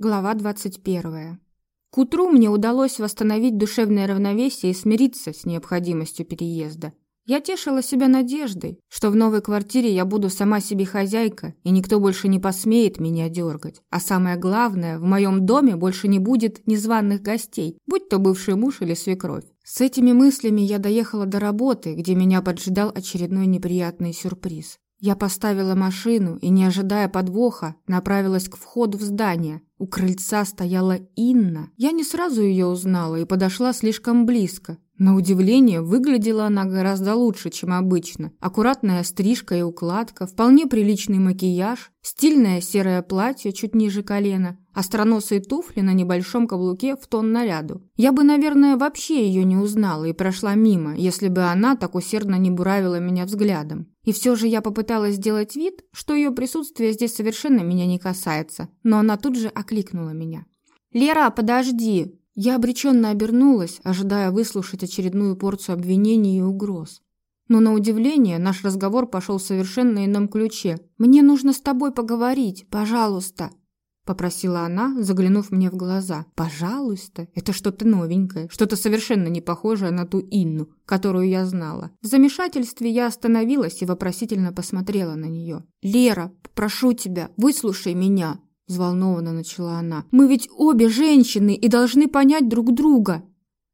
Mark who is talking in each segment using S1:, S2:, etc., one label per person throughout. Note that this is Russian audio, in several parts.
S1: Глава 21. К утру мне удалось восстановить душевное равновесие и смириться с необходимостью переезда. Я тешила себя надеждой, что в новой квартире я буду сама себе хозяйка, и никто больше не посмеет меня дергать. А самое главное, в моем доме больше не будет незваных гостей, будь то бывший муж или свекровь. С этими мыслями я доехала до работы, где меня поджидал очередной неприятный сюрприз. Я поставила машину и, не ожидая подвоха, направилась к входу в здание. У крыльца стояла Инна. Я не сразу ее узнала и подошла слишком близко. На удивление, выглядела она гораздо лучше, чем обычно. Аккуратная стрижка и укладка, вполне приличный макияж, стильное серое платье чуть ниже колена, остроносые туфли на небольшом каблуке в тон наряду. Я бы, наверное, вообще ее не узнала и прошла мимо, если бы она так усердно не буравила меня взглядом. И все же я попыталась сделать вид, что ее присутствие здесь совершенно меня не касается, но она тут же окликнула меня. «Лера, подожди!» Я обреченно обернулась, ожидая выслушать очередную порцию обвинений и угроз. Но на удивление наш разговор пошел в совершенно ином ключе. «Мне нужно с тобой поговорить, пожалуйста», — попросила она, заглянув мне в глаза. «Пожалуйста? Это что-то новенькое, что-то совершенно не похожее на ту Инну, которую я знала». В замешательстве я остановилась и вопросительно посмотрела на нее. «Лера, прошу тебя, выслушай меня», взволнованно начала она. Мы ведь обе женщины и должны понять друг друга.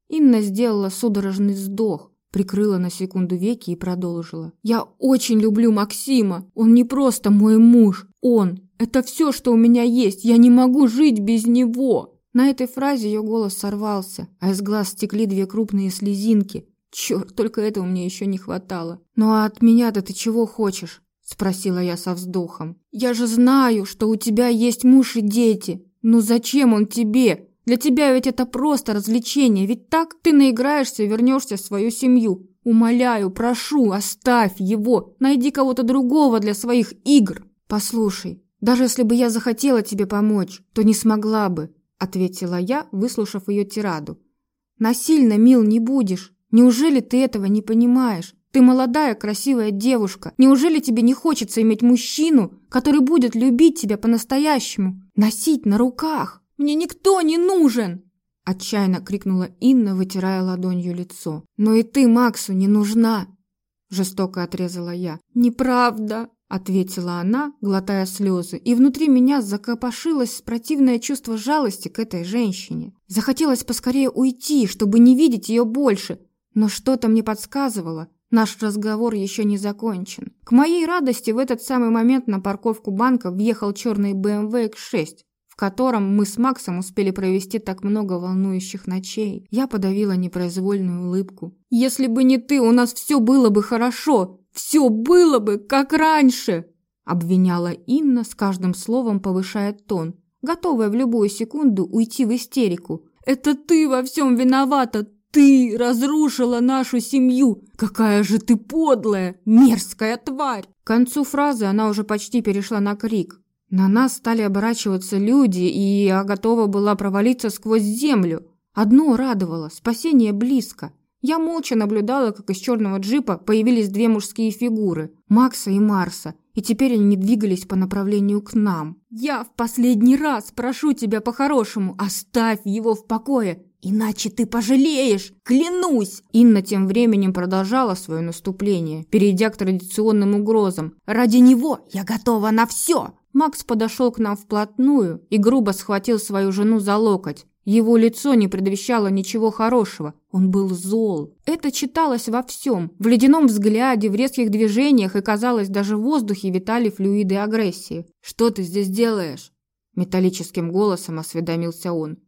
S1: Инна сделала судорожный вздох, прикрыла на секунду веки и продолжила. Я очень люблю Максима. Он не просто мой муж. Он это все, что у меня есть. Я не могу жить без него. На этой фразе ее голос сорвался, а из глаз стекли две крупные слезинки. Черт, только этого мне еще не хватало. Ну а от меня-то ты чего хочешь? спросила я со вздохом. Я же знаю, что у тебя есть муж и дети. Ну зачем он тебе? Для тебя ведь это просто развлечение, ведь так ты наиграешься и вернешься в свою семью. Умоляю, прошу, оставь его. Найди кого-то другого для своих игр. Послушай, даже если бы я захотела тебе помочь, то не смогла бы, ответила я, выслушав ее тираду. Насильно мил не будешь. Неужели ты этого не понимаешь? Ты молодая, красивая девушка. Неужели тебе не хочется иметь мужчину, который будет любить тебя по-настоящему, носить на руках? Мне никто не нужен!» Отчаянно крикнула Инна, вытирая ладонью лицо. «Но и ты Максу не нужна!» Жестоко отрезала я. «Неправда!» Ответила она, глотая слезы, и внутри меня закопошилось противное чувство жалости к этой женщине. Захотелось поскорее уйти, чтобы не видеть ее больше, но что-то мне подсказывало, Наш разговор еще не закончен. К моей радости в этот самый момент на парковку банка въехал черный BMW X6, в котором мы с Максом успели провести так много волнующих ночей. Я подавила непроизвольную улыбку. «Если бы не ты, у нас все было бы хорошо! Все было бы, как раньше!» Обвиняла Инна, с каждым словом повышая тон, готовая в любую секунду уйти в истерику. «Это ты во всем виновата! Ты разрушила нашу семью! Какая же ты подлая, мерзкая тварь!» К концу фразы она уже почти перешла на крик. На нас стали оборачиваться люди, и я готова была провалиться сквозь землю. Одно радовало – спасение близко. Я молча наблюдала, как из черного джипа появились две мужские фигуры – Макса и Марса, и теперь они двигались по направлению к нам. «Я в последний раз прошу тебя по-хорошему, оставь его в покое «Иначе ты пожалеешь! Клянусь!» Инна тем временем продолжала свое наступление, перейдя к традиционным угрозам. «Ради него я готова на все!» Макс подошел к нам вплотную и грубо схватил свою жену за локоть. Его лицо не предвещало ничего хорошего. Он был зол. Это читалось во всем. В ледяном взгляде, в резких движениях и, казалось, даже в воздухе витали флюиды агрессии. «Что ты здесь делаешь?» Металлическим голосом осведомился он.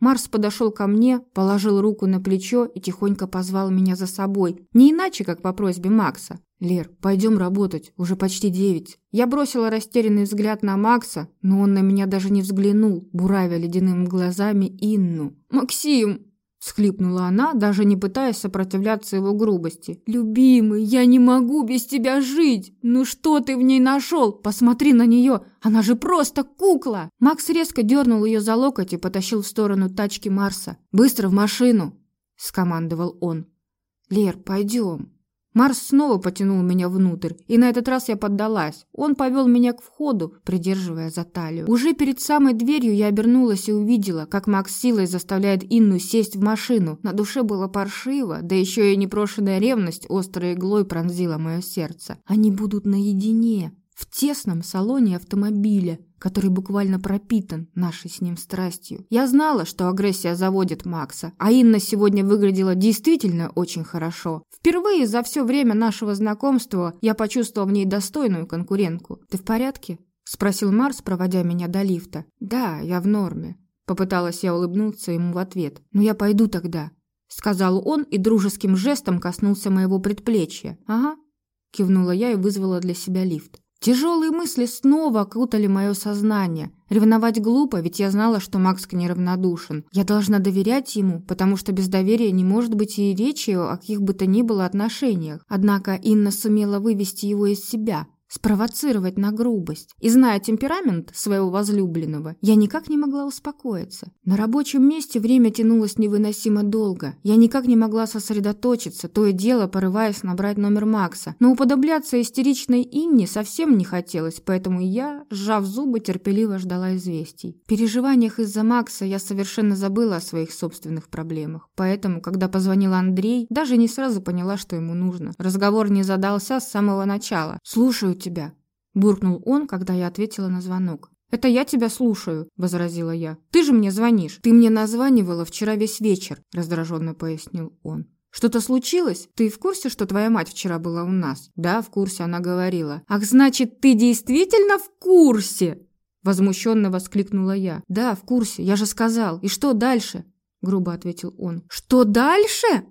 S1: Марс подошел ко мне, положил руку на плечо и тихонько позвал меня за собой. Не иначе, как по просьбе Макса. «Лер, пойдем работать, уже почти девять». Я бросила растерянный взгляд на Макса, но он на меня даже не взглянул, буравя ледяными глазами Инну. «Максим!» Схлипнула она, даже не пытаясь сопротивляться его грубости. «Любимый, я не могу без тебя жить! Ну что ты в ней нашел? Посмотри на нее! Она же просто кукла!» Макс резко дернул ее за локоть и потащил в сторону тачки Марса. «Быстро в машину!» – скомандовал он. «Лер, пойдем!» Марс снова потянул меня внутрь, и на этот раз я поддалась. Он повел меня к входу, придерживая за талию. Уже перед самой дверью я обернулась и увидела, как Макс силой заставляет Инну сесть в машину. На душе было паршиво, да еще и непрошенная ревность острой иглой пронзила мое сердце. Они будут наедине в тесном салоне автомобиля, который буквально пропитан нашей с ним страстью. Я знала, что агрессия заводит Макса, а Инна сегодня выглядела действительно очень хорошо. Впервые за все время нашего знакомства я почувствовала в ней достойную конкурентку. «Ты в порядке?» – спросил Марс, проводя меня до лифта. «Да, я в норме». Попыталась я улыбнуться ему в ответ. «Но я пойду тогда», – сказал он и дружеским жестом коснулся моего предплечья. «Ага», – кивнула я и вызвала для себя лифт. Тяжелые мысли снова окутали мое сознание. Ревновать глупо, ведь я знала, что Макс к ней равнодушен. Я должна доверять ему, потому что без доверия не может быть и речи о каких бы то ни было отношениях. Однако Инна сумела вывести его из себя, спровоцировать на грубость. И зная темперамент своего возлюбленного, я никак не могла успокоиться. На рабочем месте время тянулось невыносимо долго. Я никак не могла сосредоточиться, то и дело порываясь набрать номер Макса. Но уподобляться истеричной Инне совсем не хотелось, поэтому я, сжав зубы, терпеливо ждала известий. В переживаниях из-за Макса я совершенно забыла о своих собственных проблемах. Поэтому, когда позвонил Андрей, даже не сразу поняла, что ему нужно. Разговор не задался с самого начала. «Слушаю тебя», – буркнул он, когда я ответила на звонок. «Это я тебя слушаю», – возразила я. «Ты же мне звонишь». «Ты мне названивала вчера весь вечер», – раздраженно пояснил он. «Что-то случилось? Ты в курсе, что твоя мать вчера была у нас?» «Да, в курсе», – она говорила. «Ах, значит, ты действительно в курсе?» Возмущенно воскликнула я. «Да, в курсе, я же сказал. И что дальше?» Грубо ответил он. «Что дальше?»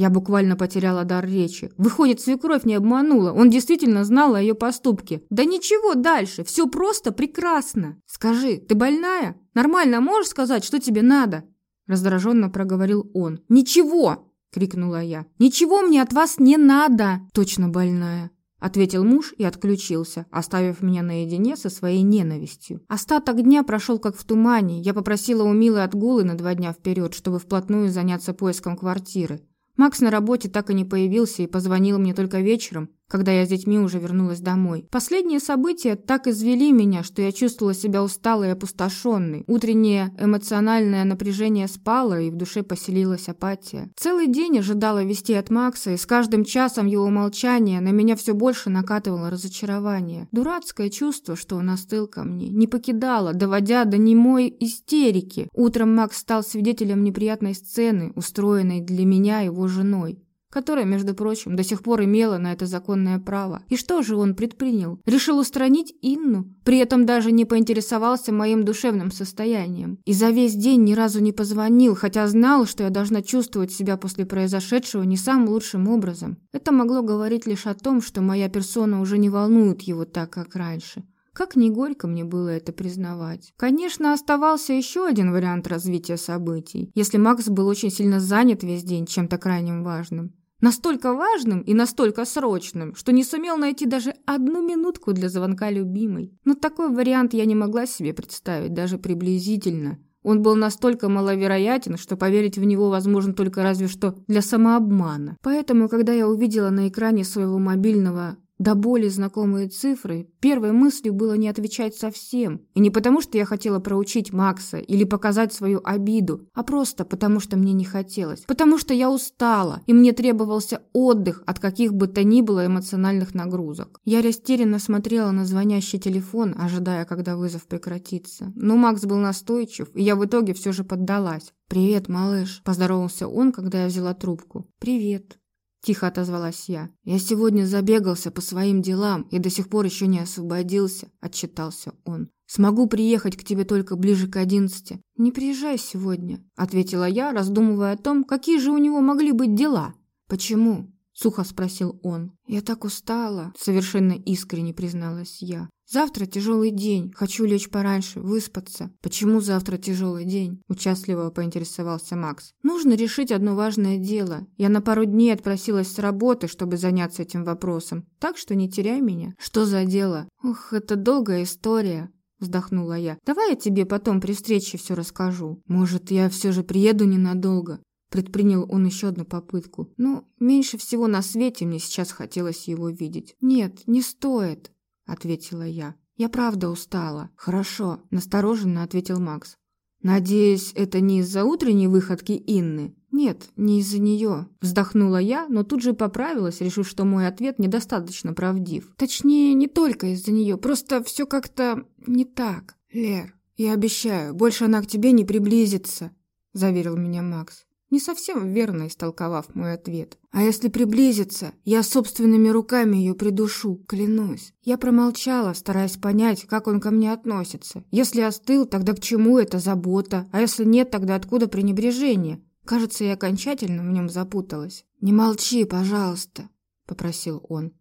S1: Я буквально потеряла дар речи. Выходит, свекровь не обманула. Он действительно знал о ее поступке. Да ничего дальше. Все просто прекрасно. Скажи, ты больная? Нормально можешь сказать, что тебе надо? Раздраженно проговорил он. Ничего! Крикнула я. Ничего мне от вас не надо. Точно больная ответил муж и отключился, оставив меня наедине со своей ненавистью. Остаток дня прошел как в тумане. Я попросила у Милы отгулы на два дня вперед, чтобы вплотную заняться поиском квартиры. Макс на работе так и не появился и позвонил мне только вечером, когда я с детьми уже вернулась домой. Последние события так извели меня, что я чувствовала себя усталой и опустошенной. Утреннее эмоциональное напряжение спало, и в душе поселилась апатия. Целый день ожидала вести от Макса, и с каждым часом его молчания на меня все больше накатывало разочарование. Дурацкое чувство, что он остыл ко мне, не покидало, доводя до немой истерики. Утром Макс стал свидетелем неприятной сцены, устроенной для меня его женой которая, между прочим, до сих пор имела на это законное право. И что же он предпринял? Решил устранить Инну, при этом даже не поинтересовался моим душевным состоянием. И за весь день ни разу не позвонил, хотя знал, что я должна чувствовать себя после произошедшего не самым лучшим образом. Это могло говорить лишь о том, что моя персона уже не волнует его так, как раньше. Как ни горько мне было это признавать. Конечно, оставался еще один вариант развития событий, если Макс был очень сильно занят весь день чем-то крайним важным. Настолько важным и настолько срочным, что не сумел найти даже одну минутку для звонка любимой. Но такой вариант я не могла себе представить даже приблизительно. Он был настолько маловероятен, что поверить в него возможно только разве что для самообмана. Поэтому, когда я увидела на экране своего мобильного до боли знакомые цифры, первой мыслью было не отвечать совсем. И не потому, что я хотела проучить Макса или показать свою обиду, а просто потому, что мне не хотелось. Потому что я устала, и мне требовался отдых от каких бы то ни было эмоциональных нагрузок. Я растерянно смотрела на звонящий телефон, ожидая, когда вызов прекратится. Но Макс был настойчив, и я в итоге все же поддалась. «Привет, малыш», – поздоровался он, когда я взяла трубку. «Привет», Тихо отозвалась я. «Я сегодня забегался по своим делам и до сих пор еще не освободился», – отчитался он. «Смогу приехать к тебе только ближе к одиннадцати». «Не приезжай сегодня», – ответила я, раздумывая о том, какие же у него могли быть дела. «Почему?» – сухо спросил он. «Я так устала», – совершенно искренне призналась я. Завтра тяжелый день. Хочу лечь пораньше, выспаться. Почему завтра тяжелый день? Участливо поинтересовался Макс. Нужно решить одно важное дело. Я на пару дней отпросилась с работы, чтобы заняться этим вопросом. Так что не теряй меня. Что за дело? Ух, это долгая история. Вздохнула я. Давай я тебе потом при встрече все расскажу. Может, я все же приеду ненадолго. Предпринял он еще одну попытку. Но меньше всего на свете мне сейчас хотелось его видеть. «Нет, не стоит», — ответила я. «Я правда устала». «Хорошо», — настороженно ответил Макс. «Надеюсь, это не из-за утренней выходки Инны?» «Нет, не из-за нее», — вздохнула я, но тут же поправилась, решив, что мой ответ недостаточно правдив. «Точнее, не только из-за нее, просто все как-то не так. Лер, я обещаю, больше она к тебе не приблизится», — заверил меня Макс не совсем верно истолковав мой ответ. «А если приблизится, я собственными руками ее придушу, клянусь». Я промолчала, стараясь понять, как он ко мне относится. Если остыл, тогда к чему эта забота? А если нет, тогда откуда пренебрежение? Кажется, я окончательно в нем запуталась. «Не молчи, пожалуйста», — попросил он.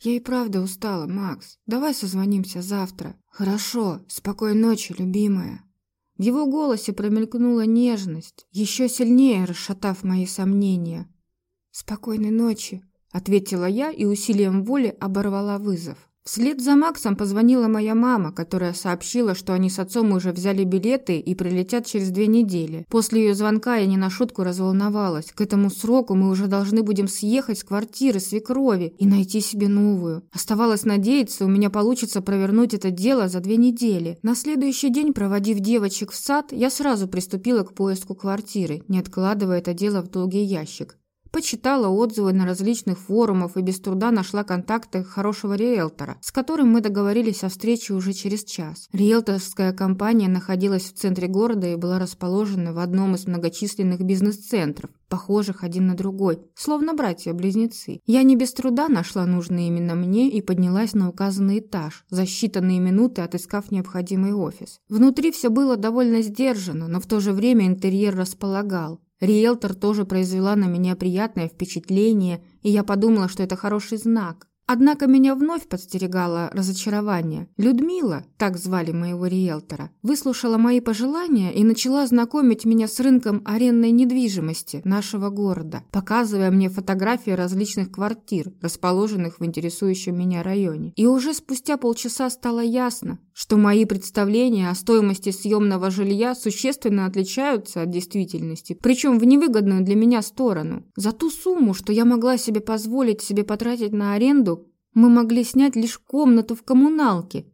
S1: «Я и правда устала, Макс. Давай созвонимся завтра». «Хорошо. Спокойной ночи, любимая». В его голосе промелькнула нежность, еще сильнее расшатав мои сомнения. «Спокойной ночи», — ответила я и усилием воли оборвала вызов. Вслед за Максом позвонила моя мама, которая сообщила, что они с отцом уже взяли билеты и прилетят через две недели. После ее звонка я не на шутку разволновалась. К этому сроку мы уже должны будем съехать с квартиры свекрови и найти себе новую. Оставалось надеяться, у меня получится провернуть это дело за две недели. На следующий день, проводив девочек в сад, я сразу приступила к поиску квартиры, не откладывая это дело в долгий ящик. Почитала отзывы на различных форумах и без труда нашла контакты хорошего риэлтора, с которым мы договорились о встрече уже через час. Риэлторская компания находилась в центре города и была расположена в одном из многочисленных бизнес-центров, похожих один на другой, словно братья-близнецы. Я не без труда нашла нужный именно мне и поднялась на указанный этаж, за считанные минуты отыскав необходимый офис. Внутри все было довольно сдержанно, но в то же время интерьер располагал. Риэлтор тоже произвела на меня приятное впечатление, и я подумала, что это хороший знак. Однако меня вновь подстерегало разочарование. Людмила, так звали моего риэлтора, выслушала мои пожелания и начала знакомить меня с рынком арендной недвижимости нашего города, показывая мне фотографии различных квартир, расположенных в интересующем меня районе. И уже спустя полчаса стало ясно, что мои представления о стоимости съемного жилья существенно отличаются от действительности, причем в невыгодную для меня сторону. За ту сумму, что я могла себе позволить себе потратить на аренду, мы могли снять лишь комнату в коммуналке,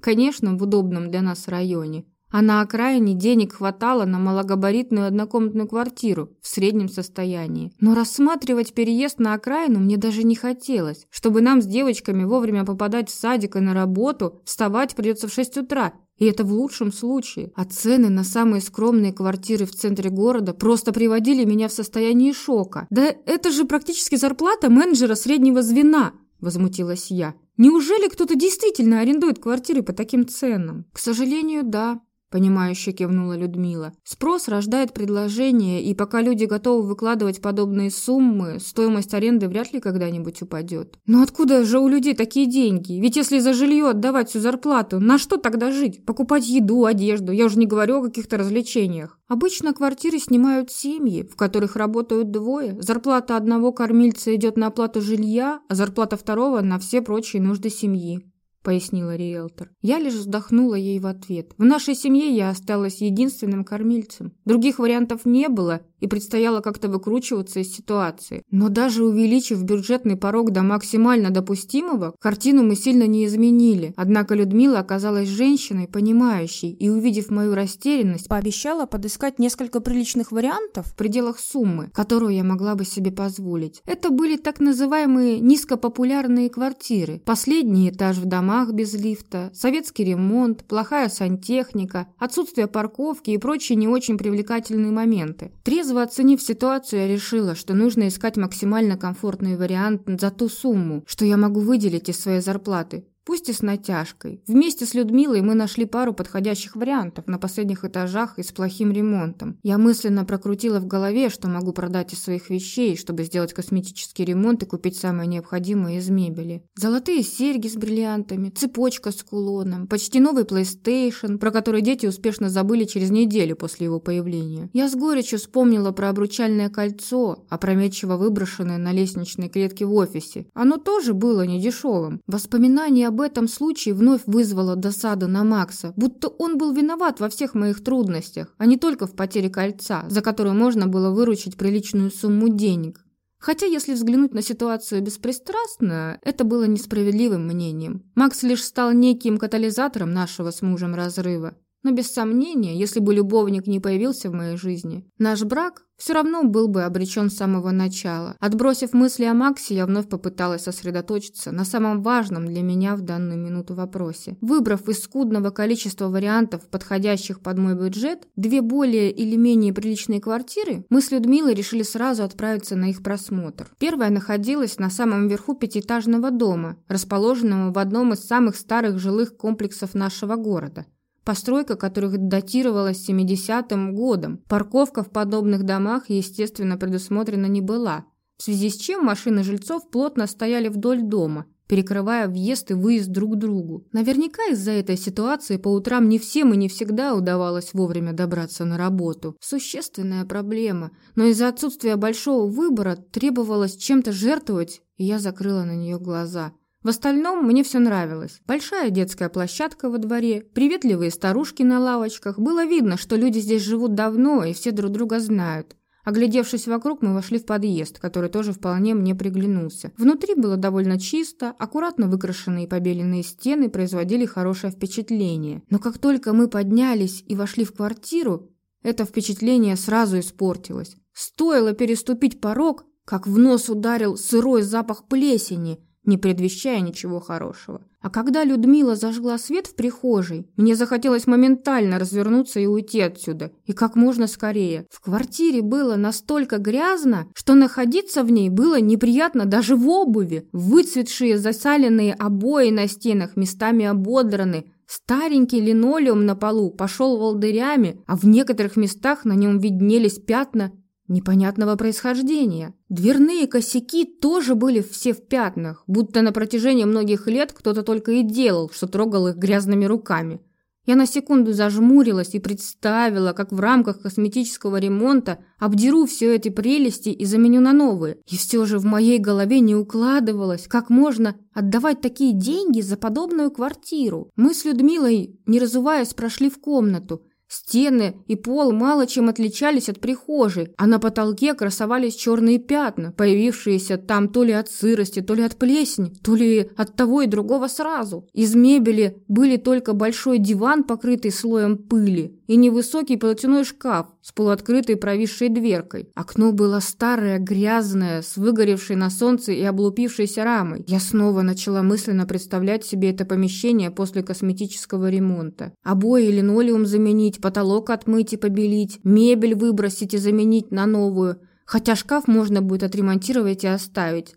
S1: конечно, в удобном для нас районе, а на окраине денег хватало на малогабаритную однокомнатную квартиру в среднем состоянии. Но рассматривать переезд на окраину мне даже не хотелось, чтобы нам с девочками вовремя попадать в садик и на работу, вставать придется в 6 утра, и это в лучшем случае. А цены на самые скромные квартиры в центре города просто приводили меня в состояние шока. Да это же практически зарплата менеджера среднего звена. – возмутилась я. «Неужели кто-то действительно арендует квартиры по таким ценам?» «К сожалению, да», Понимающе кивнула Людмила. Спрос рождает предложение, и пока люди готовы выкладывать подобные суммы, стоимость аренды вряд ли когда-нибудь упадет. Но откуда же у людей такие деньги? Ведь если за жилье отдавать всю зарплату, на что тогда жить? Покупать еду, одежду, я уже не говорю о каких-то развлечениях. Обычно квартиры снимают семьи, в которых работают двое. Зарплата одного кормильца идет на оплату жилья, а зарплата второго на все прочие нужды семьи пояснила риэлтор. Я лишь вздохнула ей в ответ. В нашей семье я осталась единственным кормильцем. Других вариантов не было, и предстояло как-то выкручиваться из ситуации. Но даже увеличив бюджетный порог до максимально допустимого, картину мы сильно не изменили. Однако Людмила оказалась женщиной, понимающей, и, увидев мою растерянность, пообещала подыскать несколько приличных вариантов в пределах суммы, которую я могла бы себе позволить. Это были так называемые низкопопулярные квартиры. Последний этаж в домах без лифта, советский ремонт, плохая сантехника, отсутствие парковки и прочие не очень привлекательные моменты. Трезво Трезво оценив ситуацию, я решила, что нужно искать максимально комфортный вариант за ту сумму, что я могу выделить из своей зарплаты пусть и с натяжкой. Вместе с Людмилой мы нашли пару подходящих вариантов на последних этажах и с плохим ремонтом. Я мысленно прокрутила в голове, что могу продать из своих вещей, чтобы сделать косметический ремонт и купить самое необходимое из мебели. Золотые серьги с бриллиантами, цепочка с кулоном, почти новый PlayStation, про который дети успешно забыли через неделю после его появления. Я с горечью вспомнила про обручальное кольцо, опрометчиво выброшенное на лестничной клетке в офисе. Оно тоже было недешевым. Воспоминания об об этом случае вновь вызвало досаду на Макса, будто он был виноват во всех моих трудностях, а не только в потере кольца, за которую можно было выручить приличную сумму денег. Хотя, если взглянуть на ситуацию беспристрастно, это было несправедливым мнением. Макс лишь стал неким катализатором нашего с мужем разрыва. Но без сомнения, если бы любовник не появился в моей жизни, наш брак все равно был бы обречен с самого начала. Отбросив мысли о Максе, я вновь попыталась сосредоточиться на самом важном для меня в данную минуту вопросе. Выбрав из скудного количества вариантов, подходящих под мой бюджет, две более или менее приличные квартиры, мы с Людмилой решили сразу отправиться на их просмотр. Первая находилась на самом верху пятиэтажного дома, расположенного в одном из самых старых жилых комплексов нашего города – постройка которых датировалась 70-м годом. Парковка в подобных домах, естественно, предусмотрена не была, в связи с чем машины жильцов плотно стояли вдоль дома, перекрывая въезд и выезд друг другу. Наверняка из-за этой ситуации по утрам не всем и не всегда удавалось вовремя добраться на работу. Существенная проблема, но из-за отсутствия большого выбора требовалось чем-то жертвовать, и я закрыла на нее глаза. В остальном мне все нравилось. Большая детская площадка во дворе, приветливые старушки на лавочках. Было видно, что люди здесь живут давно и все друг друга знают. Оглядевшись вокруг, мы вошли в подъезд, который тоже вполне мне приглянулся. Внутри было довольно чисто, аккуратно выкрашенные побеленные стены производили хорошее впечатление. Но как только мы поднялись и вошли в квартиру, это впечатление сразу испортилось. Стоило переступить порог, как в нос ударил сырой запах плесени – не предвещая ничего хорошего. А когда Людмила зажгла свет в прихожей, мне захотелось моментально развернуться и уйти отсюда, и как можно скорее. В квартире было настолько грязно, что находиться в ней было неприятно даже в обуви. Выцветшие засаленные обои на стенах местами ободраны, Старенький линолеум на полу пошел волдырями, а в некоторых местах на нем виднелись пятна непонятного происхождения. Дверные косяки тоже были все в пятнах, будто на протяжении многих лет кто-то только и делал, что трогал их грязными руками. Я на секунду зажмурилась и представила, как в рамках косметического ремонта обдеру все эти прелести и заменю на новые. И все же в моей голове не укладывалось, как можно отдавать такие деньги за подобную квартиру. Мы с Людмилой, не разуваясь, прошли в комнату. Стены и пол мало чем отличались от прихожей, а на потолке красовались черные пятна, появившиеся там то ли от сырости, то ли от плесени, то ли от того и другого сразу. Из мебели были только большой диван, покрытый слоем пыли, и невысокий платяной шкаф с полуоткрытой провисшей дверкой. Окно было старое, грязное, с выгоревшей на солнце и облупившейся рамой. Я снова начала мысленно представлять себе это помещение после косметического ремонта. Обои линолеум заменить, потолок отмыть и побелить, мебель выбросить и заменить на новую, хотя шкаф можно будет отремонтировать и оставить.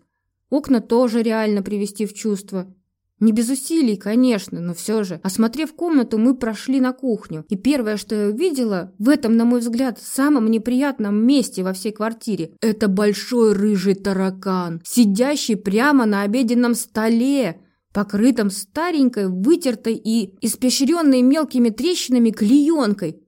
S1: Окна тоже реально привести в чувство. Не без усилий, конечно, но все же. Осмотрев комнату, мы прошли на кухню. И первое, что я увидела, в этом, на мой взгляд, самом неприятном месте во всей квартире, это большой рыжий таракан, сидящий прямо на обеденном столе покрытом старенькой, вытертой и испещренной мелкими трещинами клеенкой.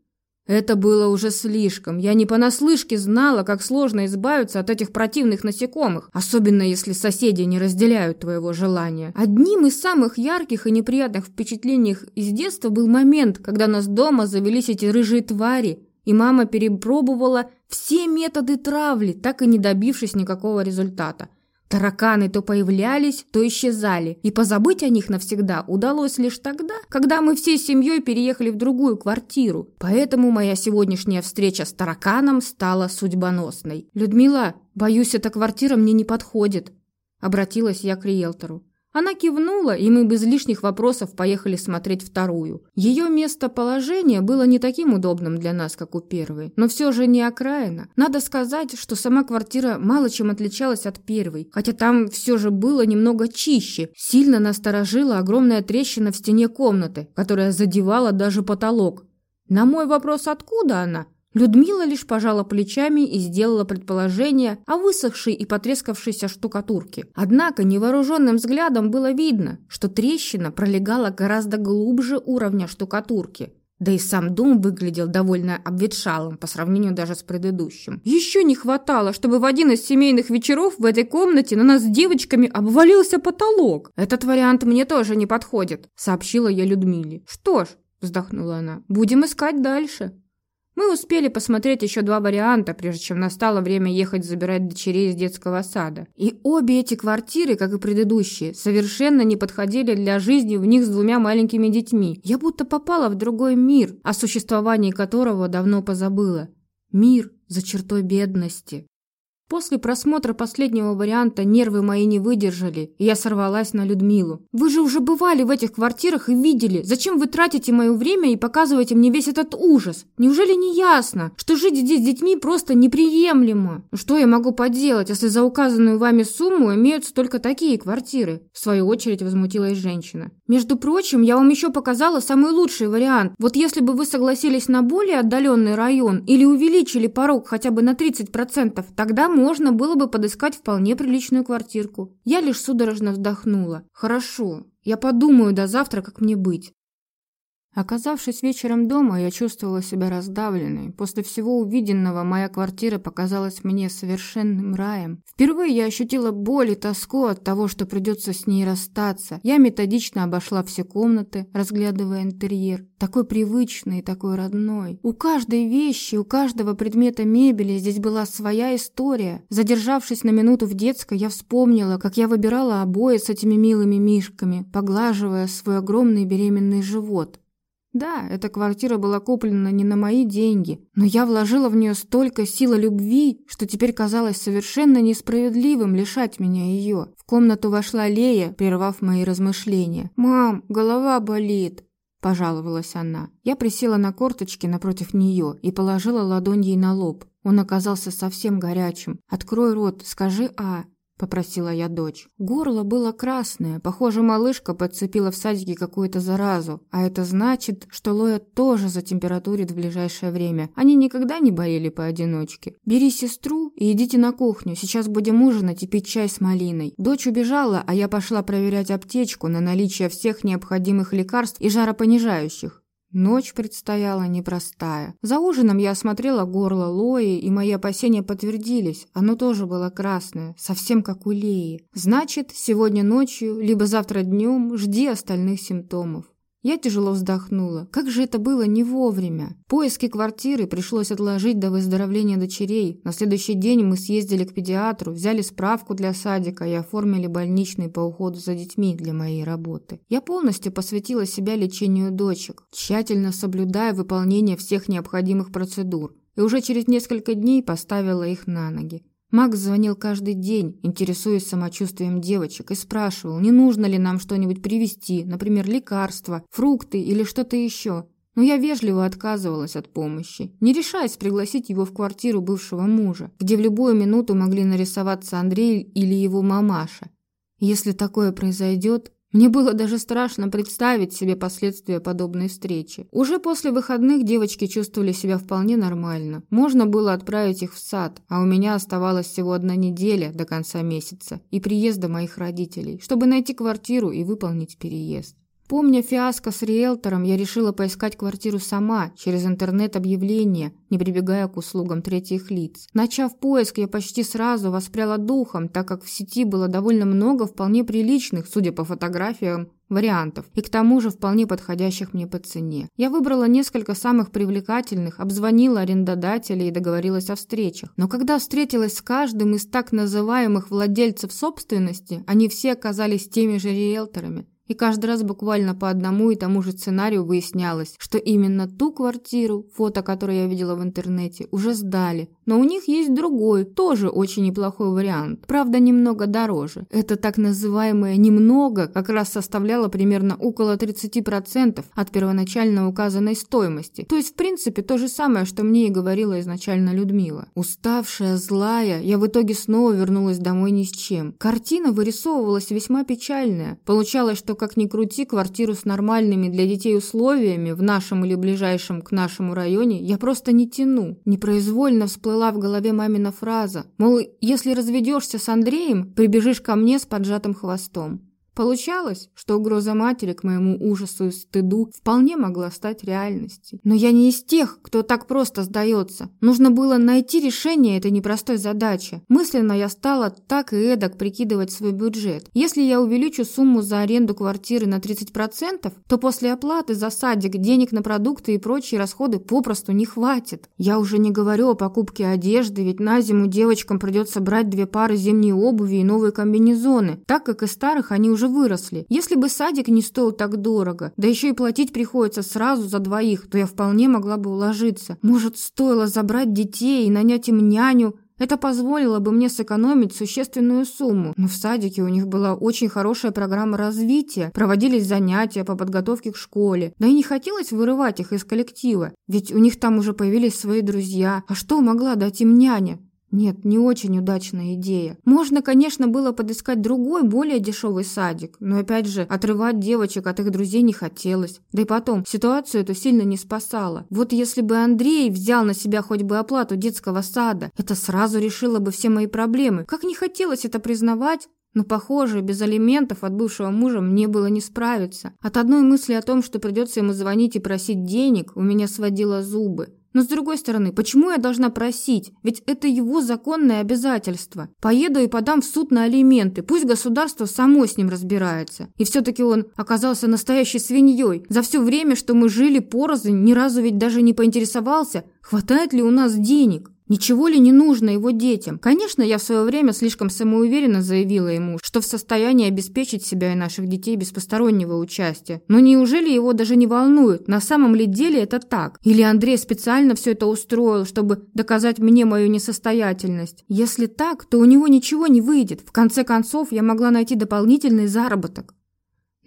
S1: Это было уже слишком. Я не понаслышке знала, как сложно избавиться от этих противных насекомых, особенно если соседи не разделяют твоего желания. Одним из самых ярких и неприятных впечатлений из детства был момент, когда нас дома завелись эти рыжие твари, и мама перепробовала все методы травли, так и не добившись никакого результата. Тараканы то появлялись, то исчезали, и позабыть о них навсегда удалось лишь тогда, когда мы всей семьей переехали в другую квартиру. Поэтому моя сегодняшняя встреча с тараканом стала судьбоносной. «Людмила, боюсь, эта квартира мне не подходит», — обратилась я к риэлтору. Она кивнула, и мы без лишних вопросов поехали смотреть вторую. Ее местоположение было не таким удобным для нас, как у первой, но все же не окраина. Надо сказать, что сама квартира мало чем отличалась от первой, хотя там все же было немного чище. Сильно насторожила огромная трещина в стене комнаты, которая задевала даже потолок. На мой вопрос, откуда она, Людмила лишь пожала плечами и сделала предположение о высохшей и потрескавшейся штукатурке. Однако невооруженным взглядом было видно, что трещина пролегала гораздо глубже уровня штукатурки. Да и сам дом выглядел довольно обветшалым по сравнению даже с предыдущим. Еще не хватало, чтобы в один из семейных вечеров в этой комнате на нас с девочками обвалился потолок. Этот вариант мне тоже не подходит, сообщила я Людмиле. Что ж, вздохнула она, будем искать дальше. Мы успели посмотреть еще два варианта, прежде чем настало время ехать забирать дочерей из детского сада. И обе эти квартиры, как и предыдущие, совершенно не подходили для жизни в них с двумя маленькими детьми. Я будто попала в другой мир, о существовании которого давно позабыла. Мир за чертой бедности. После просмотра последнего варианта нервы мои не выдержали, и я сорвалась на Людмилу. «Вы же уже бывали в этих квартирах и видели. Зачем вы тратите мое время и показываете мне весь этот ужас? Неужели не ясно, что жить здесь с детьми просто неприемлемо? Что я могу поделать, если за указанную вами сумму имеются только такие квартиры?» В свою очередь возмутилась женщина. «Между прочим, я вам еще показала самый лучший вариант. Вот если бы вы согласились на более отдаленный район или увеличили порог хотя бы на 30%, тогда можно было бы подыскать вполне приличную квартирку. Я лишь судорожно вздохнула. Хорошо, я подумаю до завтра, как мне быть. Оказавшись вечером дома, я чувствовала себя раздавленной. После всего увиденного моя квартира показалась мне совершенным раем. Впервые я ощутила боль и тоску от того, что придется с ней расстаться. Я методично обошла все комнаты, разглядывая интерьер. Такой привычный и такой родной. У каждой вещи, у каждого предмета мебели здесь была своя история. Задержавшись на минуту в детской, я вспомнила, как я выбирала обои с этими милыми мишками, поглаживая свой огромный беременный живот. Да, эта квартира была куплена не на мои деньги, но я вложила в нее столько сил и любви, что теперь казалось совершенно несправедливым лишать меня ее. В комнату вошла Лея, прервав мои размышления. «Мам, голова болит», – пожаловалась она. Я присела на корточки напротив нее и положила ладонь ей на лоб. Он оказался совсем горячим. «Открой рот, скажи «а», — попросила я дочь. Горло было красное. Похоже, малышка подцепила в садике какую-то заразу. А это значит, что Лоя тоже затемпературит в ближайшее время. Они никогда не болели поодиночке. «Бери сестру и идите на кухню. Сейчас будем ужинать и пить чай с малиной». Дочь убежала, а я пошла проверять аптечку на наличие всех необходимых лекарств и жаропонижающих. Ночь предстояла непростая. За ужином я осмотрела горло Лои, и мои опасения подтвердились. Оно тоже было красное, совсем как у Леи. Значит, сегодня ночью, либо завтра днем жди остальных симптомов. Я тяжело вздохнула. Как же это было не вовремя. Поиски квартиры пришлось отложить до выздоровления дочерей. На следующий день мы съездили к педиатру, взяли справку для садика и оформили больничный по уходу за детьми для моей работы. Я полностью посвятила себя лечению дочек, тщательно соблюдая выполнение всех необходимых процедур. И уже через несколько дней поставила их на ноги. Макс звонил каждый день, интересуясь самочувствием девочек, и спрашивал, не нужно ли нам что-нибудь привезти, например, лекарства, фрукты или что-то еще. Но я вежливо отказывалась от помощи, не решаясь пригласить его в квартиру бывшего мужа, где в любую минуту могли нарисоваться Андрей или его мамаша. Если такое произойдет, мне было даже страшно представить себе последствия подобной встречи. Уже после выходных девочки чувствовали себя вполне нормально. Можно было отправить их в сад, а у меня оставалась всего одна неделя до конца месяца и приезда моих родителей, чтобы найти квартиру и выполнить переезд. Помня фиаско с риэлтором, я решила поискать квартиру сама, через интернет-объявления, не прибегая к услугам третьих лиц. Начав поиск, я почти сразу воспряла духом, так как в сети было довольно много вполне приличных, судя по фотографиям, вариантов, и к тому же вполне подходящих мне по цене. Я выбрала несколько самых привлекательных, обзвонила арендодателей и договорилась о встречах. Но когда встретилась с каждым из так называемых владельцев собственности, они все оказались теми же риэлторами. И каждый раз буквально по одному и тому же сценарию выяснялось, что именно ту квартиру, фото которой я видела в интернете, уже сдали. Но у них есть другой, тоже очень неплохой вариант. Правда, немного дороже. Это так называемое «немного» как раз составляло примерно около 30% от первоначально указанной стоимости. То есть, в принципе, то же самое, что мне и говорила изначально Людмила. Уставшая, злая, я в итоге снова вернулась домой ни с чем. Картина вырисовывалась весьма печальная. Получалось, что как ни крути, квартиру с нормальными для детей условиями в нашем или ближайшем к нашему районе я просто не тяну. Непроизвольно всплыла в голове мамина фраза, мол, если разведешься с Андреем, прибежишь ко мне с поджатым хвостом. Получалось, что угроза матери к моему ужасу и стыду вполне могла стать реальностью. Но я не из тех, кто так просто сдается. Нужно было найти решение этой непростой задачи. Мысленно я стала так и эдак прикидывать свой бюджет. Если я увеличу сумму за аренду квартиры на 30%, то после оплаты за садик денег на продукты и прочие расходы попросту не хватит. Я уже не говорю о покупке одежды, ведь на зиму девочкам придется брать две пары зимней обуви и новые комбинезоны, так как из старых они уже выросли. Если бы садик не стоил так дорого, да еще и платить приходится сразу за двоих, то я вполне могла бы уложиться. Может, стоило забрать детей и нанять им няню, это позволило бы мне сэкономить существенную сумму. Но в садике у них была очень хорошая программа развития, проводились занятия по подготовке к школе. Да и не хотелось вырывать их из коллектива, ведь у них там уже появились свои друзья. А что могла дать им няня? Нет, не очень удачная идея. Можно, конечно, было подыскать другой, более дешевый садик, но опять же, отрывать девочек от их друзей не хотелось. Да и потом, ситуацию эту сильно не спасала. Вот если бы Андрей взял на себя хоть бы оплату детского сада, это сразу решило бы все мои проблемы. Как не хотелось это признавать, но, похоже, без алиментов от бывшего мужа мне было не справиться. От одной мысли о том, что придется ему звонить и просить денег, у меня сводило зубы. Но с другой стороны, почему я должна просить? Ведь это его законное обязательство. Поеду и подам в суд на алименты. Пусть государство само с ним разбирается. И все-таки он оказался настоящей свиньей. За все время, что мы жили порознь, ни разу ведь даже не поинтересовался, хватает ли у нас денег. Ничего ли не нужно его детям? Конечно, я в свое время слишком самоуверенно заявила ему, что в состоянии обеспечить себя и наших детей без постороннего участия. Но неужели его даже не волнует, на самом ли деле это так? Или Андрей специально все это устроил, чтобы доказать мне мою несостоятельность? Если так, то у него ничего не выйдет. В конце концов, я могла найти дополнительный заработок.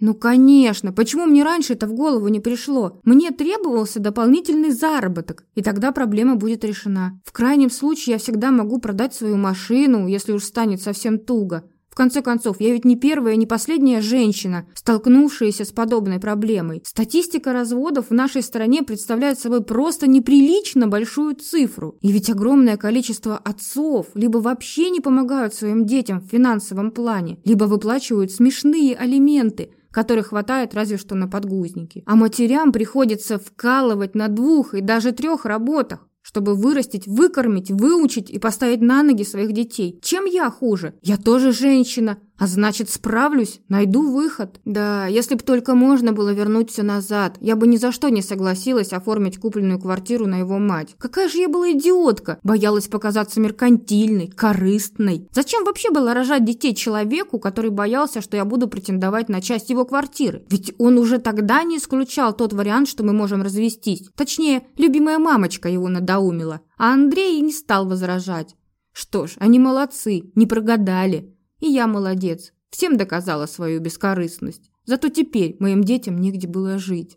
S1: Ну, конечно, почему мне раньше это в голову не пришло? Мне требовался дополнительный заработок, и тогда проблема будет решена. В крайнем случае я всегда могу продать свою машину, если уж станет совсем туго. В конце концов, я ведь не первая, не последняя женщина, столкнувшаяся с подобной проблемой. Статистика разводов в нашей стране представляет собой просто неприлично большую цифру. И ведь огромное количество отцов либо вообще не помогают своим детям в финансовом плане, либо выплачивают смешные алименты, которых хватает разве что на подгузники. А матерям приходится вкалывать на двух и даже трех работах, чтобы вырастить, выкормить, выучить и поставить на ноги своих детей. Чем я хуже? Я тоже женщина, а значит, справлюсь, найду выход. Да, если бы только можно было вернуть все назад, я бы ни за что не согласилась оформить купленную квартиру на его мать. Какая же я была идиотка! Боялась показаться меркантильной, корыстной. Зачем вообще было рожать детей человеку, который боялся, что я буду претендовать на часть его квартиры? Ведь он уже тогда не исключал тот вариант, что мы можем развестись. Точнее, любимая мамочка его надоумила. А Андрей и не стал возражать. Что ж, они молодцы, не прогадали. И я молодец, всем доказала свою бескорыстность. Зато теперь моим детям негде было жить.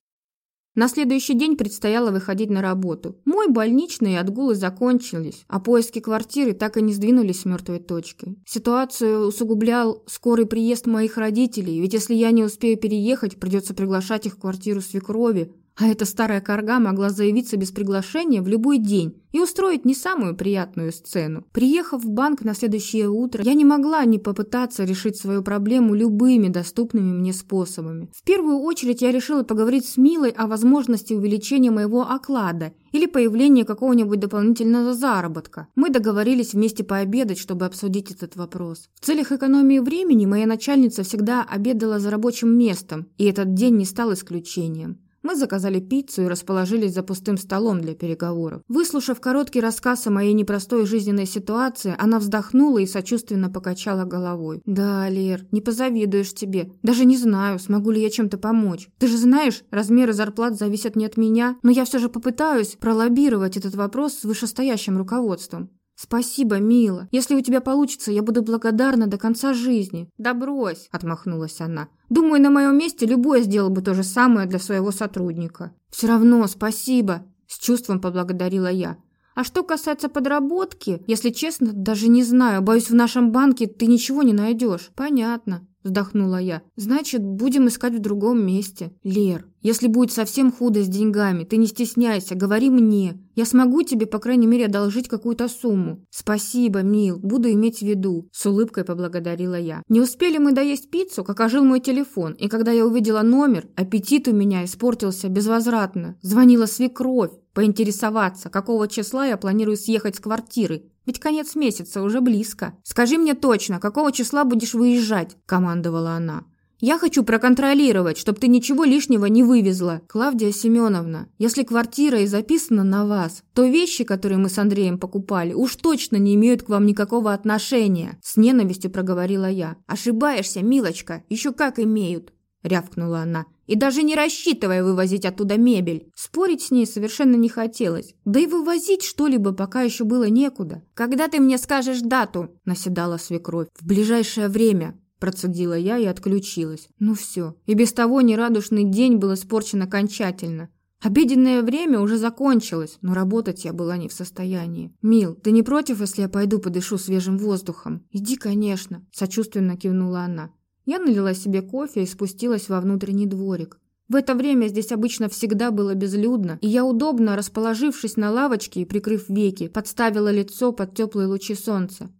S1: На следующий день предстояло выходить на работу. Мой больничный и отгулы закончились, а поиски квартиры так и не сдвинулись с мертвой точки. Ситуацию усугублял скорый приезд моих родителей, ведь если я не успею переехать, придется приглашать их в квартиру свекрови, а эта старая корга могла заявиться без приглашения в любой день и устроить не самую приятную сцену. Приехав в банк на следующее утро, я не могла не попытаться решить свою проблему любыми доступными мне способами. В первую очередь я решила поговорить с Милой о возможности увеличения моего оклада или появления какого-нибудь дополнительного заработка. Мы договорились вместе пообедать, чтобы обсудить этот вопрос. В целях экономии времени моя начальница всегда обедала за рабочим местом, и этот день не стал исключением. Мы заказали пиццу и расположились за пустым столом для переговоров. Выслушав короткий рассказ о моей непростой жизненной ситуации, она вздохнула и сочувственно покачала головой. «Да, Лер, не позавидуешь тебе. Даже не знаю, смогу ли я чем-то помочь. Ты же знаешь, размеры зарплат зависят не от меня, но я все же попытаюсь пролоббировать этот вопрос с вышестоящим руководством. «Спасибо, мила. Если у тебя получится, я буду благодарна до конца жизни». «Да брось», — отмахнулась она. «Думаю, на моем месте любой сделал бы то же самое для своего сотрудника». «Все равно спасибо», — с чувством поблагодарила я. «А что касается подработки, если честно, даже не знаю. Боюсь, в нашем банке ты ничего не найдешь». «Понятно». Вздохнула я. Значит, будем искать в другом месте. Лер, если будет совсем худо с деньгами, ты не стесняйся, говори мне. Я смогу тебе, по крайней мере, одолжить какую-то сумму. Спасибо, мил, буду иметь в виду, с улыбкой поблагодарила я. Не успели мы доесть пиццу, как ожил мой телефон, и когда я увидела номер, аппетит у меня испортился безвозвратно. Звонила свекровь поинтересоваться, какого числа я планирую съехать с квартиры. Ведь конец месяца уже близко. Скажи мне точно, какого числа будешь выезжать, командовала она. Я хочу проконтролировать, чтобы ты ничего лишнего не вывезла. Клавдия Семеновна, если квартира и записана на вас, то вещи, которые мы с Андреем покупали, уж точно не имеют к вам никакого отношения. С ненавистью проговорила я. Ошибаешься, милочка, еще как имеют. Рявкнула она. И даже не рассчитывая вывозить оттуда мебель. Спорить с ней совершенно не хотелось. Да и вывозить что-либо пока еще было некуда. «Когда ты мне скажешь дату?» – наседала свекровь. «В ближайшее время», Процедила я и отключилась. Ну все. И без того нерадушный день был испорчен окончательно. Обеденное время уже закончилось, но работать я была не в состоянии. «Мил, ты не против, если я пойду подышу свежим воздухом?» «Иди, конечно», – сочувственно кивнула она. Я налила себе кофе и спустилась во внутренний дворик. В это время здесь обычно всегда было безлюдно, и я удобно, расположившись на лавочке и прикрыв веки, подставила лицо под теплые лучи солнца.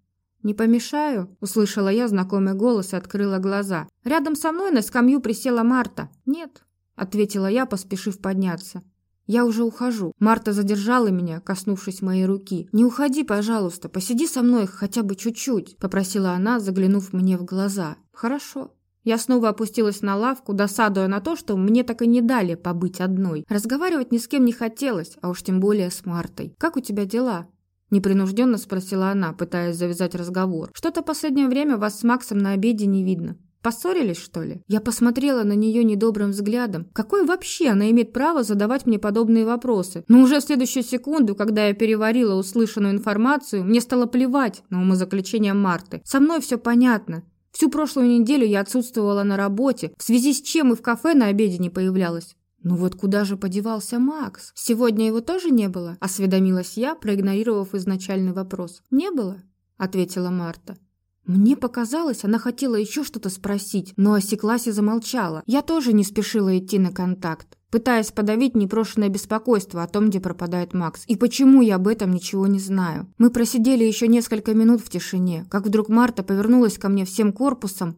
S1: «Не помешаю?» – услышала я знакомый голос и открыла глаза. Рядом со мной на скамью присела Марта. «Нет», – ответила я, поспешив подняться. «Я уже ухожу». Марта задержала меня, коснувшись моей руки. «Не уходи, пожалуйста, посиди со мной хотя бы чуть-чуть», – попросила она, заглянув мне в глаза. «Хорошо». Я снова опустилась на лавку, досадуя на то, что мне так и не дали побыть одной. Разговаривать ни с кем не хотелось, а уж тем более с Мартой. «Как у тебя дела?» Непринужденно спросила она, пытаясь завязать разговор. «Что-то последнее время вас с Максом на обеде не видно. Поссорились, что ли? Я посмотрела на нее недобрым взглядом. Какой вообще она имеет право задавать мне подобные вопросы? Но уже в следующую секунду, когда я переварила услышанную информацию, мне стало плевать на умозаключение Марты. Со мной все понятно. Всю прошлую неделю я отсутствовала на работе, в связи с чем и в кафе на обеде не появлялась. «Ну вот куда же подевался Макс? Сегодня его тоже не было?» – осведомилась я, проигнорировав изначальный вопрос. «Не было?» – ответила Марта. Мне показалось, она хотела еще что-то спросить, но осеклась и замолчала. Я тоже не спешила идти на контакт, пытаясь подавить непрошенное беспокойство о том, где пропадает Макс. И почему я об этом ничего не знаю. Мы просидели еще несколько минут в тишине, как вдруг Марта повернулась ко мне всем корпусом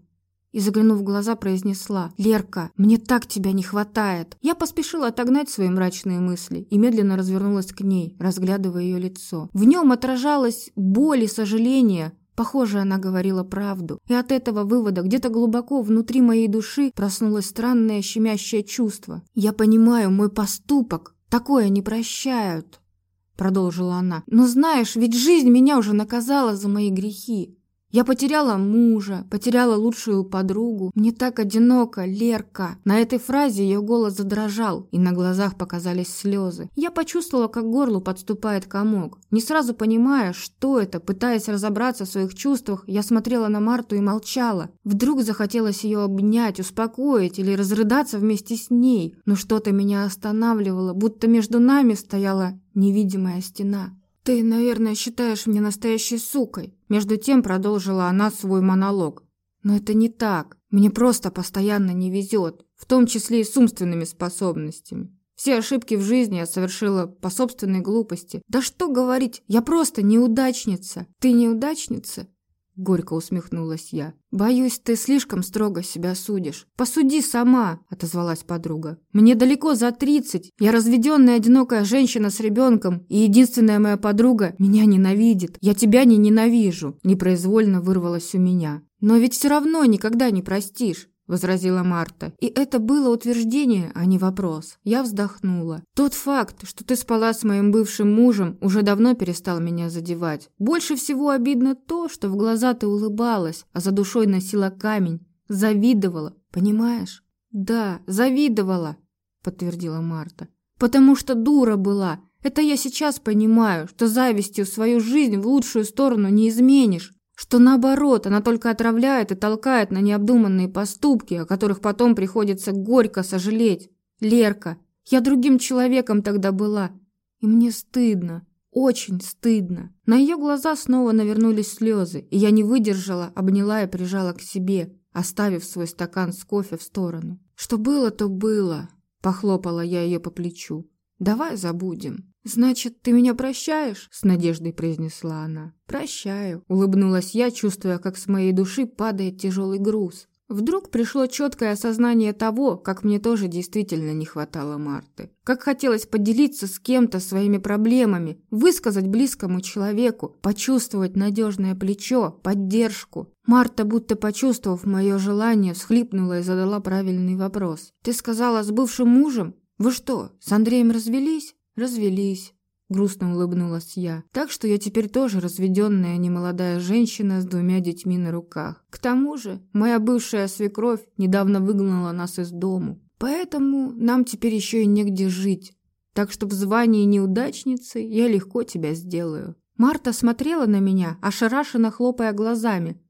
S1: и, заглянув в глаза, произнесла «Лерка, мне так тебя не хватает!» Я поспешила отогнать свои мрачные мысли и медленно развернулась к ней, разглядывая ее лицо. В нем отражалась боль и сожаление, Похоже, она говорила правду. И от этого вывода где-то глубоко внутри моей души проснулось странное щемящее чувство. «Я понимаю, мой поступок. Такое не прощают», — продолжила она. «Но знаешь, ведь жизнь меня уже наказала за мои грехи. Я потеряла мужа, потеряла лучшую подругу. Мне так одиноко, Лерка. На этой фразе ее голос задрожал, и на глазах показались слезы. Я почувствовала, как горлу подступает комок. Не сразу понимая, что это, пытаясь разобраться в своих чувствах, я смотрела на Марту и молчала. Вдруг захотелось ее обнять, успокоить или разрыдаться вместе с ней. Но что-то меня останавливало, будто между нами стояла невидимая стена. «Ты, наверное, считаешь меня настоящей сукой», между тем продолжила она свой монолог. «Но это не так. Мне просто постоянно не везет, в том числе и с умственными способностями. Все ошибки в жизни я совершила по собственной глупости. Да что говорить, я просто неудачница. Ты неудачница? Горько усмехнулась я. «Боюсь, ты слишком строго себя судишь. Посуди сама», — отозвалась подруга. «Мне далеко за тридцать. Я разведенная одинокая женщина с ребенком, и единственная моя подруга меня ненавидит. Я тебя не ненавижу», — непроизвольно вырвалось у меня. «Но ведь все равно никогда не простишь. – возразила Марта. И это было утверждение, а не вопрос. Я вздохнула. Тот факт, что ты спала с моим бывшим мужем, уже давно перестал меня задевать. Больше всего обидно то, что в глаза ты улыбалась, а за душой носила камень. Завидовала, понимаешь? Да, завидовала, подтвердила Марта. Потому что дура была. Это я сейчас понимаю, что завистью свою жизнь в лучшую сторону не изменишь. Что наоборот, она только отравляет и толкает на необдуманные поступки, о которых потом приходится горько сожалеть. Лерка, я другим человеком тогда была, и мне стыдно, очень стыдно. На ее глаза снова навернулись слезы, и я не выдержала, обняла и прижала к себе. оставив свой стакан с кофе в сторону. «Что было, то было», – похлопала я ее по плечу. «Давай забудем». «Значит, ты меня прощаешь?» – с надеждой произнесла она. «Прощаю», – улыбнулась я, чувствуя, как с моей души падает тяжелый груз. Вдруг пришло четкое осознание того, как мне тоже действительно не хватало Марты. Как хотелось поделиться с кем-то своими проблемами, высказать близкому человеку, почувствовать надежное плечо, поддержку. Марта, будто почувствовав мое желание, всхлипнула и задала правильный вопрос. «Ты сказала, с бывшим мужем? Вы что, с Андреем развелись?» «Развелись», грустно улыбнулась я. Так что я теперь тоже разведенная немолодая женщина с двумя детьми на руках. К тому же, моя бывшая свекровь недавно выгнала нас из дому. Поэтому нам теперь еще и негде жить. Так что в звании неудачницы я легко тебя сделаю. Марта смотрела на меня, ошарашенно хлопая глазами.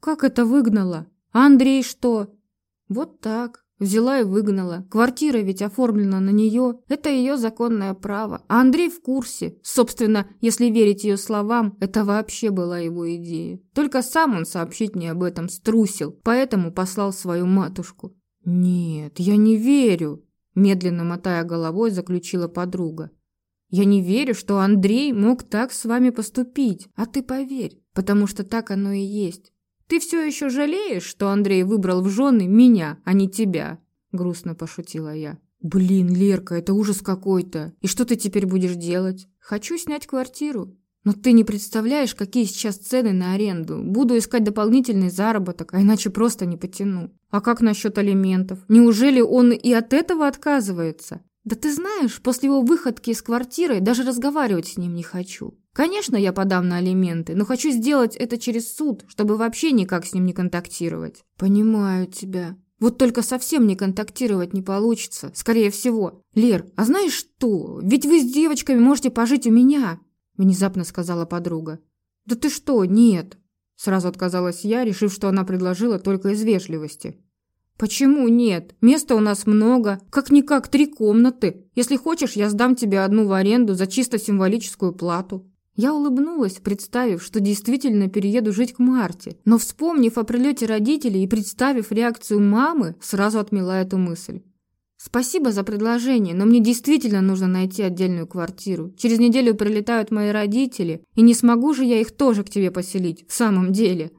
S1: Как это выгнала? Андрей что? Вот так. Взяла и выгнала. Квартира ведь оформлена на нее. Это ее законное право. А Андрей в курсе. Собственно, если верить ее словам, это вообще была его идея. Только сам он сообщить мне об этом струсил, поэтому послал свою матушку. «Нет, я не верю», – медленно мотая головой, заключила подруга. «Я не верю, что Андрей мог так с вами поступить. А ты поверь, потому что так оно и есть. Ты все еще жалеешь, что Андрей выбрал в жены меня, а не тебя?» Грустно пошутила я. «Блин, Лерка, это ужас какой-то. И что ты теперь будешь делать?» «Хочу снять квартиру. Но ты не представляешь, какие сейчас цены на аренду. Буду искать дополнительный заработок, а иначе просто не потяну. А как насчет алиментов? Неужели он и от этого отказывается? Да ты знаешь, после его выходки из квартиры даже разговаривать с ним не хочу. Конечно, я подам на алименты, но хочу сделать это через суд, чтобы вообще никак с ним не контактировать. Понимаю тебя. Вот только совсем не контактировать не получится, скорее всего. Лер, а знаешь что? Ведь вы с девочками можете пожить у меня, внезапно сказала подруга. Да ты что? Нет. Сразу отказалась я, решив, что она предложила только из вежливости. Почему нет? Места у нас много, как-никак три комнаты. Если хочешь, я сдам тебе одну в аренду за чисто символическую плату. Я улыбнулась, представив, что действительно перееду жить к Марте, но, вспомнив о прилете родителей и представив реакцию мамы, сразу отмела эту мысль. «Спасибо за предложение, но мне действительно нужно найти отдельную квартиру. Через неделю прилетают мои родители, и не смогу же я их тоже к тебе поселить, в самом деле».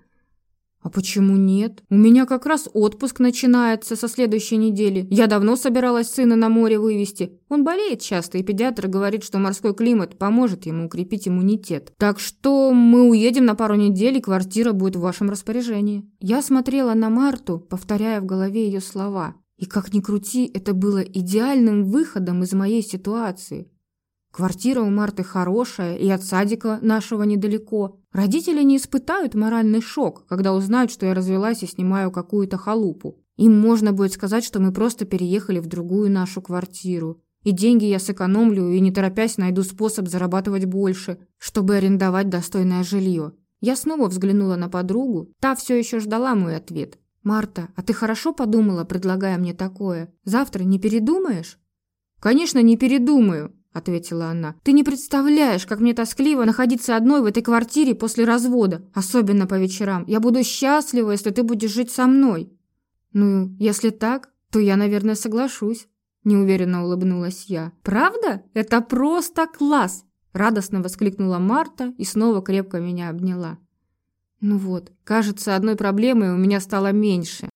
S1: «А почему нет? У меня как раз отпуск начинается со следующей недели. Я давно собиралась сына на море вывести. Он болеет часто, и педиатр говорит, что морской климат поможет ему укрепить иммунитет. Так что мы уедем на пару недель, и квартира будет в вашем распоряжении». Я смотрела на Марту, повторяя в голове ее слова. И как ни крути, это было идеальным выходом из моей ситуации. Квартира у Марты хорошая, и от садика нашего недалеко. Родители не испытают моральный шок, когда узнают, что я развелась и снимаю какую-то халупу. Им можно будет сказать, что мы просто переехали в другую нашу квартиру. И деньги я сэкономлю и, не торопясь, найду способ зарабатывать больше, чтобы арендовать достойное жилье. Я снова взглянула на подругу. Та все еще ждала мой ответ. «Марта, а ты хорошо подумала, предлагая мне такое? Завтра не передумаешь?» «Конечно, не передумаю», ответила она. Ты не представляешь, как мне тоскливо находиться одной в этой квартире после развода, особенно по вечерам. Я буду счастлива, если ты будешь жить со мной. Ну, если так, то я, наверное, соглашусь, неуверенно улыбнулась я. Правда? Это просто класс, радостно воскликнула Марта и снова крепко меня обняла. Ну вот, кажется, одной проблемой у меня стало меньше.